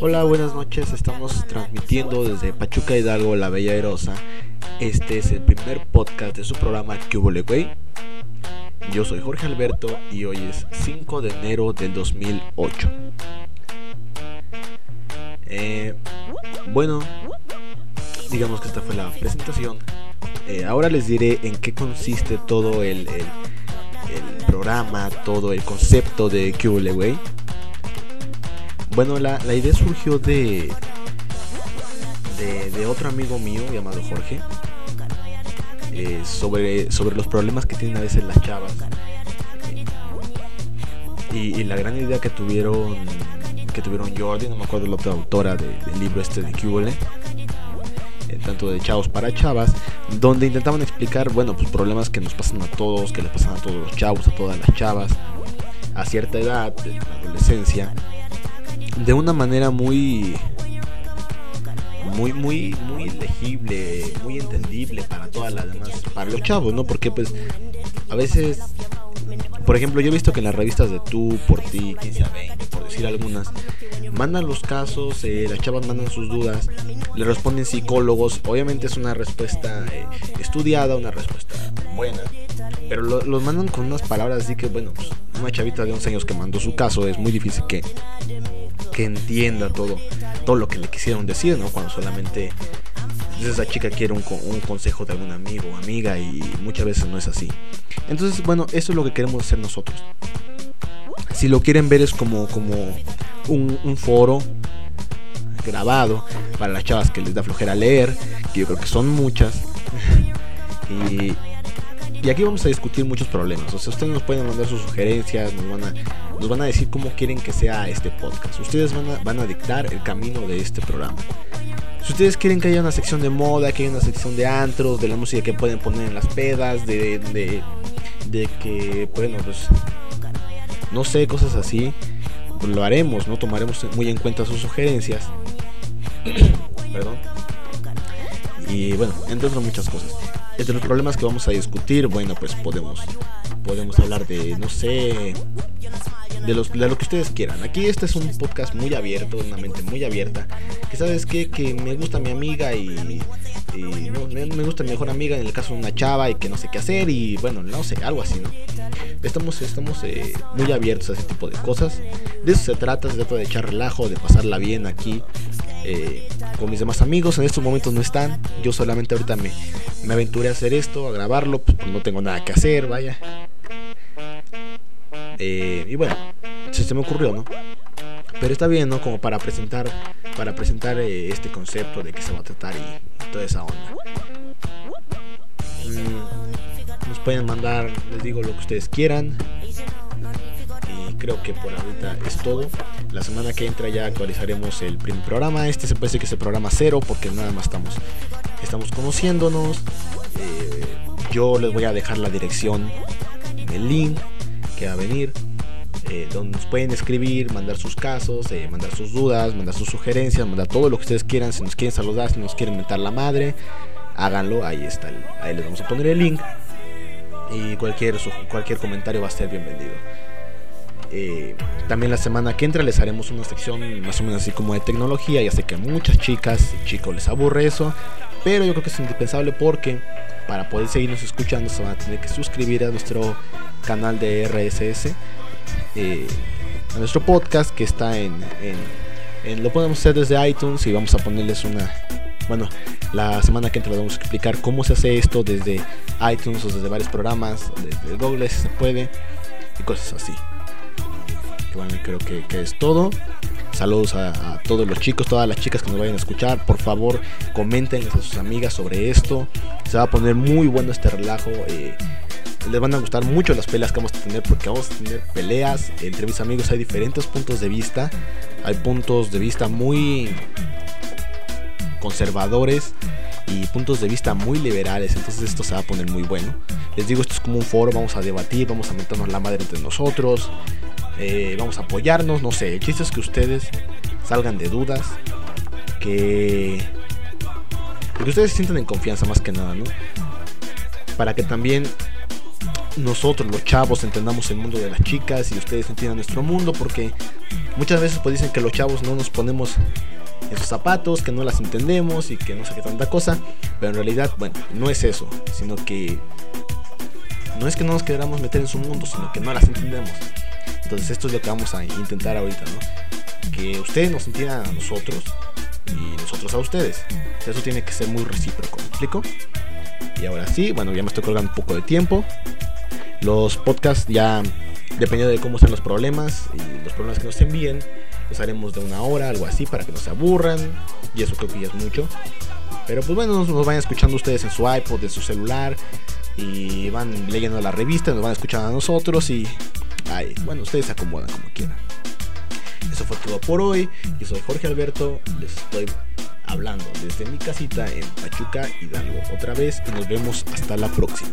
Hola, buenas noches. Estamos transmitiendo desde Pachuca Hidalgo, la Bella Erosa. Este es el primer podcast de su programa Cubole. Yo soy Jorge Alberto y hoy es 5 de enero del 2008. Eh, bueno, digamos que esta fue la presentación. Eh, ahora les diré en qué consiste todo el, programa, todo el concepto de Cubole. Bueno, la, idea surgió de, de, otro amigo mío llamado Jorge. Eh, sobre, sobre los problemas que tienen a veces las chavas. Y, la gran idea que tuvieron que tuvieron Jordi, no me acuerdo la autora del libro este de Cubole, eh, tanto de chavos para chavas, donde intentaban explicar, bueno, pues problemas que nos pasan a todos, que les pasan a todos los chavos, a todas las chavas, a cierta edad, de la adolescencia, de una manera muy muy muy muy legible, muy entendible para todas las demás, para los chavos, ¿no? Porque pues a veces por ejemplo, yo he visto que en las revistas de tú, por ti, 15 a 20, por decir algunas, mandan los casos, eh, las chavas mandan sus dudas, le responden psicólogos, obviamente es una respuesta eh, estudiada, una respuesta buena, pero los mandan con unas palabras así que, bueno, pues, una chavita de 11 años que mandó su caso es muy difícil que, que entienda todo, todo lo que le quisieron decir, ¿no? Cuando solamente esa chica quiere un, un, consejo de algún amigo o amiga y muchas veces no es así. Entonces, bueno, eso es lo que queremos hacer nosotros. Si lo quieren ver es como, como un, un foro grabado para las chavas que les da flojera leer, que yo creo que son muchas. y, y aquí vamos a discutir muchos problemas. O sea, ustedes nos pueden mandar sus sugerencias, nos van a, nos van a decir cómo quieren que sea este podcast. Ustedes van a, van a dictar el camino de este programa. Si ustedes quieren que haya una sección de moda, que haya una sección de antros, de la música que pueden poner en las pedas, de, de, que, bueno, pues, no sé, cosas así, lo haremos, ¿no? Tomaremos muy en cuenta sus sugerencias. Perdón. Y bueno, entre otras muchas cosas entre los problemas que vamos a discutir, bueno, pues podemos podemos hablar de, no sé, de, los, de lo que ustedes quieran. Aquí este es un podcast muy abierto, una mente muy abierta. Que sabes qué? que me gusta mi amiga y, me, gusta mi mejor amiga en el caso de una chava y que no sé qué hacer y bueno, no sé, algo así, ¿no? Estamos, estamos eh, muy abiertos a ese tipo de cosas. De eso se trata, se trata de echar relajo, de pasarla bien aquí. Eh, con mis demás amigos en estos momentos no están. Yo solamente ahorita me, me aventuré a hacer esto, a grabarlo, pues no tengo nada que hacer, vaya. Eh, y bueno, se, me ocurrió, ¿no? Pero está bien, ¿no? Como para presentar, para presentar eh, este concepto de qué se va a tratar y, toda esa onda. Mm, nos pueden mandar, les digo, lo que ustedes quieran. Y creo que por ahorita es todo. La semana que entra ya actualizaremos el primer programa. Este se puede decir que es el programa cero porque nada más estamos, estamos conociéndonos. Eh, yo les voy a dejar la dirección, el link a venir, eh, donde nos pueden escribir, mandar sus casos, eh, mandar sus dudas, mandar sus sugerencias, mandar todo lo que ustedes quieran, si nos quieren saludar, si nos quieren mentar la madre, háganlo, ahí está, ahí les vamos a poner el link y cualquier, cualquier comentario va a ser bienvenido. Eh, también la semana que entra les haremos una sección más o menos así como de tecnología. Ya sé que a muchas chicas y chicos les aburre eso, pero yo creo que es indispensable porque para poder seguirnos escuchando se van a tener que suscribir a nuestro canal de RSS, eh, a nuestro podcast que está en, Lo podemos hacer desde iTunes y vamos a ponerles una... Bueno, la semana que entra vamos a explicar cómo se hace esto desde iTunes o desde varios programas, desde Google si se puede y cosas así. Bueno, creo que, es todo. Saludos a, todos los chicos, todas las chicas que nos vayan a escuchar. Por favor, comenten a sus amigas sobre esto. Se va a poner muy bueno este relajo. Eh, les van a gustar mucho las peleas que vamos a tener porque vamos a tener peleas entre mis amigos. Hay diferentes puntos de vista. Hay puntos de vista muy conservadores y puntos de vista muy liberales. Entonces esto se va a poner muy bueno. Les digo, esto es como un foro. Vamos a debatir, vamos a meternos la madre entre nosotros. Eh, vamos a apoyarnos, no sé. El chiste es que ustedes salgan de dudas. Que, que ustedes se sientan en confianza más que nada, ¿no? Para que también nosotros los chavos entendamos el mundo de las chicas y ustedes entiendan nuestro mundo porque Muchas veces pues dicen que los chavos no nos ponemos en sus zapatos, que no las entendemos y que no sé qué tanta cosa, pero en realidad, bueno, no es eso, sino que no es que no nos queramos meter en su mundo, sino que no las entendemos. Entonces esto es lo que vamos a intentar ahorita, ¿no? Que ustedes nos entiendan a nosotros y nosotros a ustedes. Eso tiene que ser muy recíproco, ¿me explico? Y ahora sí, bueno, ya me estoy colgando un poco de tiempo. Los podcasts ya, dependiendo de cómo sean los problemas y los problemas que nos envíen, los haremos de una hora, algo así, para que no se aburran. Y eso creo que ya es mucho. Pero pues bueno, nos, vayan escuchando ustedes en su iPod, en su celular. Y van leyendo la revista, nos van escuchando a nosotros y... Ay, bueno, ustedes se acomodan como quieran. Eso fue todo por hoy. Yo soy Jorge Alberto. Les estoy hablando desde mi casita en Pachuca Hidalgo otra vez y nos vemos hasta la próxima.